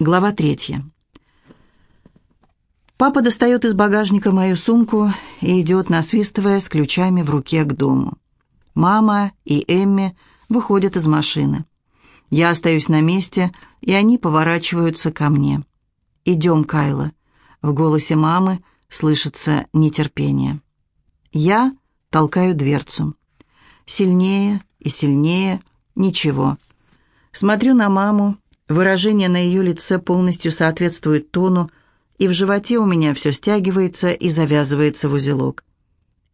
Глава третья. Папа достает из багажника мою сумку и идет, насвистывая, с ключами в руке к дому. Мама и Эмми выходят из машины. Я остаюсь на месте, и они поворачиваются ко мне. «Идем, Кайла». В голосе мамы слышится нетерпение. Я толкаю дверцу. Сильнее и сильнее. Ничего. Смотрю на маму. Выражение на ее лице полностью соответствует тону, и в животе у меня все стягивается и завязывается в узелок.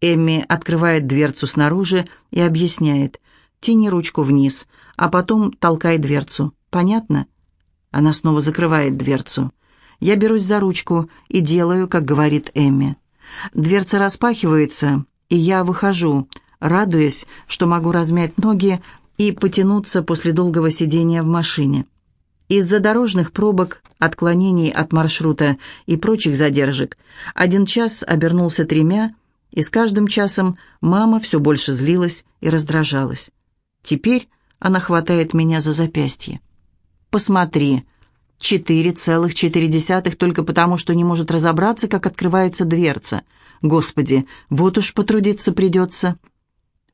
Эмми открывает дверцу снаружи и объясняет. «Тяни ручку вниз, а потом толкай дверцу. Понятно?» Она снова закрывает дверцу. Я берусь за ручку и делаю, как говорит Эмми. Дверца распахивается, и я выхожу, радуясь, что могу размять ноги и потянуться после долгого сидения в машине. Из-за дорожных пробок, отклонений от маршрута и прочих задержек один час обернулся тремя, и с каждым часом мама все больше злилась и раздражалась. Теперь она хватает меня за запястье. «Посмотри», Четыре целых четыре десятых только потому, что не может разобраться, как открывается дверца. Господи, вот уж потрудиться придется.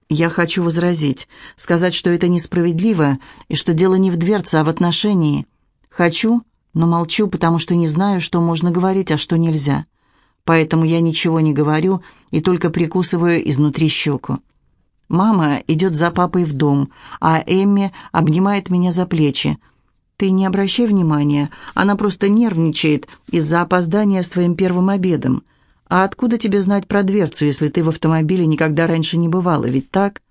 Я хочу возразить, сказать, что это несправедливо, и что дело не в дверце, а в отношении. Хочу, но молчу, потому что не знаю, что можно говорить, а что нельзя. Поэтому я ничего не говорю и только прикусываю изнутри щеку. Мама идет за папой в дом, а Эмми обнимает меня за плечи. «Ты не обращай внимания, она просто нервничает из-за опоздания с твоим первым обедом. А откуда тебе знать про дверцу, если ты в автомобиле никогда раньше не бывала, ведь так?»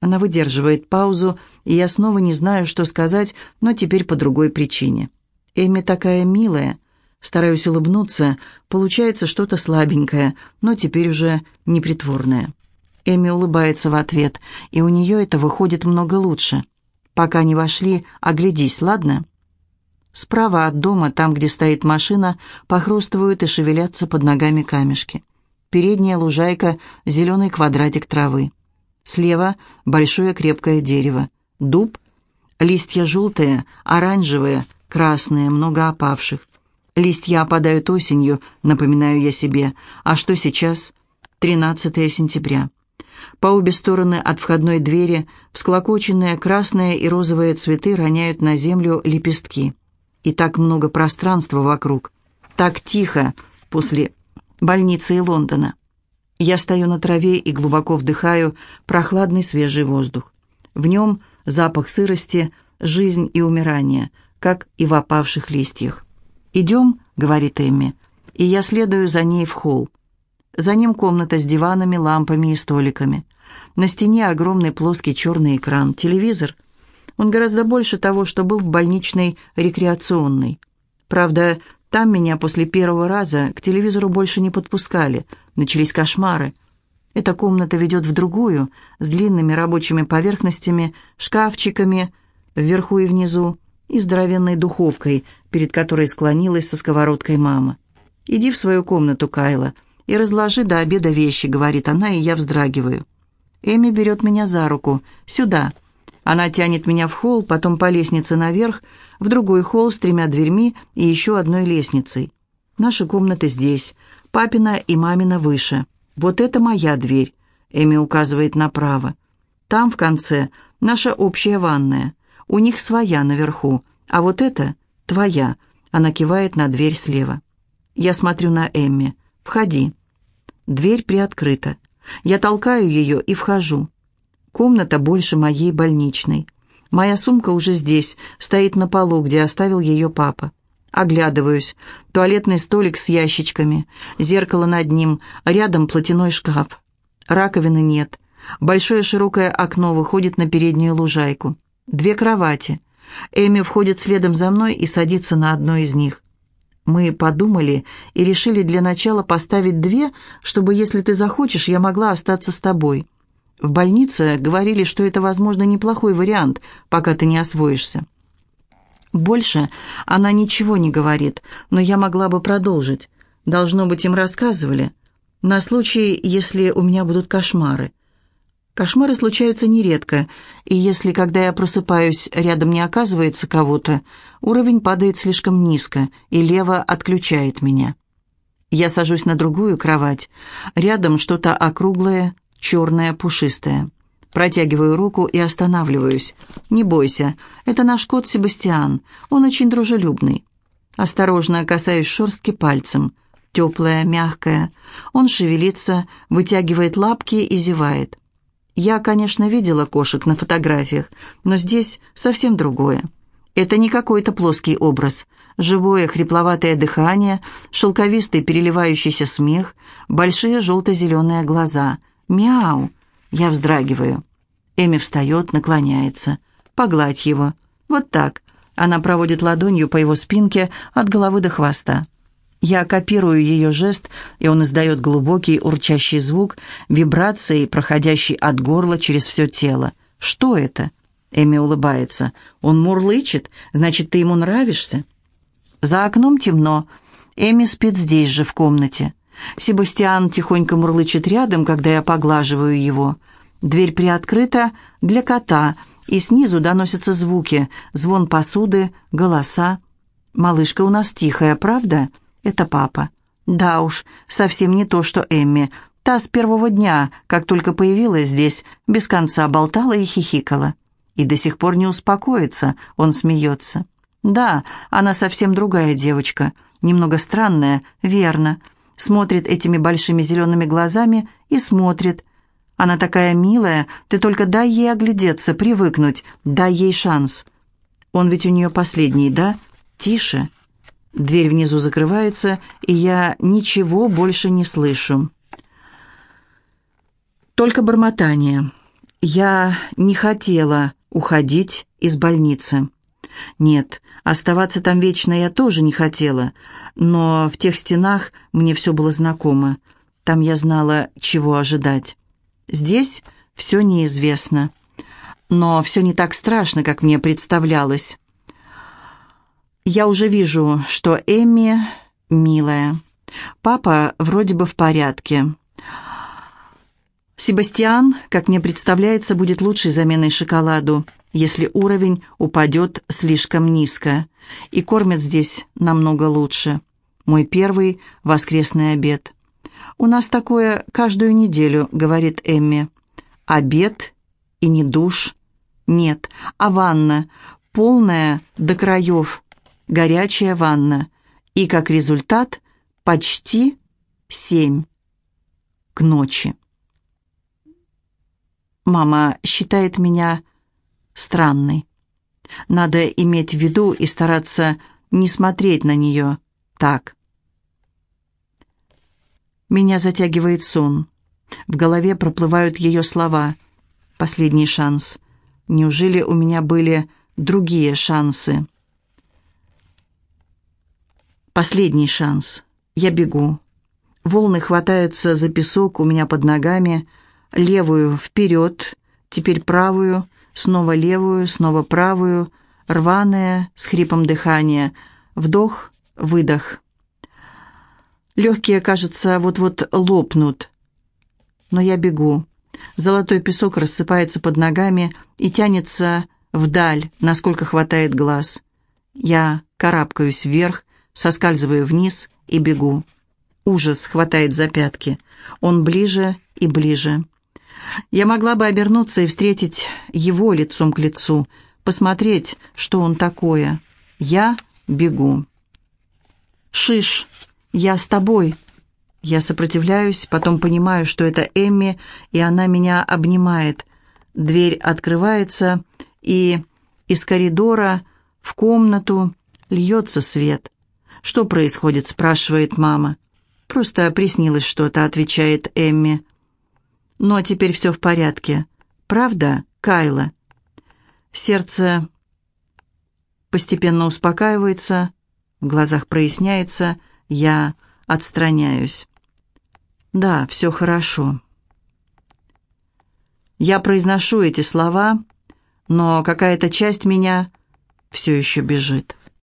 Она выдерживает паузу, и я снова не знаю, что сказать, но теперь по другой причине. Эми такая милая. Стараюсь улыбнуться, получается что-то слабенькое, но теперь уже непритворное. Эми улыбается в ответ, и у нее это выходит много лучше. Пока не вошли, оглядись, ладно?» Справа от дома, там, где стоит машина, похрустывают и шевелятся под ногами камешки. Передняя лужайка, зеленый квадратик травы. Слева большое крепкое дерево. Дуб, листья желтые, оранжевые, красные, много опавших. Листья опадают осенью, напоминаю я себе. А что сейчас? 13 сентября. По обе стороны от входной двери всклокоченные красные и розовые цветы роняют на землю лепестки. И так много пространства вокруг. Так тихо после больницы и Лондона. Я стою на траве и глубоко вдыхаю прохладный свежий воздух. В нем запах сырости, жизнь и умирание, как и в опавших листьях. «Идем», — говорит Эмми, — и я следую за ней в холл. За ним комната с диванами, лампами и столиками. На стене огромный плоский черный экран, телевизор. Он гораздо больше того, что был в больничной рекреационной. Правда, там меня после первого раза к телевизору больше не подпускали. Начались кошмары. Эта комната ведет в другую, с длинными рабочими поверхностями, шкафчиками вверху и внизу, и здоровенной духовкой, перед которой склонилась со сковородкой мама. «Иди в свою комнату, Кайла», и разложи до обеда вещи», — говорит она, и я вздрагиваю. Эми берет меня за руку. «Сюда». Она тянет меня в холл, потом по лестнице наверх, в другой холл с тремя дверьми и еще одной лестницей. Наши комнаты здесь, папина и мамина выше. Вот это моя дверь, Эми указывает направо. Там в конце наша общая ванная. У них своя наверху, а вот это твоя. Она кивает на дверь слева. Я смотрю на Эмми. «Входи». Дверь приоткрыта. Я толкаю ее и вхожу. Комната больше моей больничной. Моя сумка уже здесь, стоит на полу, где оставил ее папа. Оглядываюсь. Туалетный столик с ящичками, зеркало над ним, рядом платяной шкаф. Раковины нет. Большое широкое окно выходит на переднюю лужайку. Две кровати. Эми входит следом за мной и садится на одной из них. Мы подумали и решили для начала поставить две, чтобы, если ты захочешь, я могла остаться с тобой. В больнице говорили, что это, возможно, неплохой вариант, пока ты не освоишься. Больше она ничего не говорит, но я могла бы продолжить. Должно быть, им рассказывали. На случай, если у меня будут кошмары. Кошмары случаются нередко, и если, когда я просыпаюсь, рядом не оказывается кого-то, уровень падает слишком низко, и лево отключает меня. Я сажусь на другую кровать. Рядом что-то округлое, черное, пушистое. Протягиваю руку и останавливаюсь. «Не бойся, это наш кот Себастьян. Он очень дружелюбный». Осторожно касаюсь шерстки пальцем. Теплая, мягкая. Он шевелится, вытягивает лапки и зевает. Я, конечно, видела кошек на фотографиях, но здесь совсем другое. Это не какой-то плоский образ. Живое хрипловатое дыхание, шелковистый переливающийся смех, большие желто-зеленые глаза. «Мяу!» Я вздрагиваю. Эми встает, наклоняется. «Погладь его». «Вот так». Она проводит ладонью по его спинке от головы до хвоста. Я копирую ее жест, и он издает глубокий урчащий звук, вибрацией, проходящий от горла через все тело. «Что это?» Эми улыбается. «Он мурлычет? Значит, ты ему нравишься?» За окном темно. Эми спит здесь же, в комнате. Себастьян тихонько мурлычет рядом, когда я поглаживаю его. Дверь приоткрыта для кота, и снизу доносятся звуки, звон посуды, голоса. «Малышка у нас тихая, правда?» «Это папа». «Да уж, совсем не то, что Эмми. Та с первого дня, как только появилась здесь, без конца болтала и хихикала. И до сих пор не успокоится, он смеется. Да, она совсем другая девочка, немного странная, верно. Смотрит этими большими зелеными глазами и смотрит. Она такая милая, ты только дай ей оглядеться, привыкнуть, дай ей шанс. Он ведь у нее последний, да? Тише. Дверь внизу закрывается, и я ничего больше не слышу. Только бормотание. Я не хотела уходить из больницы. Нет, оставаться там вечно я тоже не хотела, но в тех стенах мне все было знакомо. Там я знала, чего ожидать. Здесь все неизвестно. Но все не так страшно, как мне представлялось. Я уже вижу, что Эми милая. Папа вроде бы в порядке. Себастьян, как мне представляется, будет лучшей заменой шоколаду, если уровень упадет слишком низко. И кормят здесь намного лучше. Мой первый воскресный обед. «У нас такое каждую неделю», — говорит Эмми. «Обед и не душ. Нет, а ванна, полная до краев, горячая ванна. И как результат почти семь к ночи». Мама считает меня странной. Надо иметь в виду и стараться не смотреть на нее так. Меня затягивает сон. В голове проплывают ее слова. Последний шанс. Неужели у меня были другие шансы? Последний шанс. Я бегу. Волны хватаются за песок у меня под ногами, левую вперед, теперь правую, снова левую, снова правую, рваная, с хрипом дыхания, вдох, выдох. Легкие, кажется, вот-вот лопнут. Но я бегу. Золотой песок рассыпается под ногами и тянется вдаль, насколько хватает глаз. Я карабкаюсь вверх, соскальзываю вниз и бегу. Ужас хватает за пятки. Он ближе и ближе. Я могла бы обернуться и встретить его лицом к лицу, посмотреть, что он такое. Я бегу. «Шиш, я с тобой». Я сопротивляюсь, потом понимаю, что это Эмми, и она меня обнимает. Дверь открывается, и из коридора в комнату льется свет. «Что происходит?» – спрашивает мама. «Просто приснилось что-то», – отвечает Эмми. Ну а теперь все в порядке. Правда, Кайла? Сердце постепенно успокаивается, в глазах проясняется, я отстраняюсь. Да, все хорошо. Я произношу эти слова, но какая-то часть меня все еще бежит.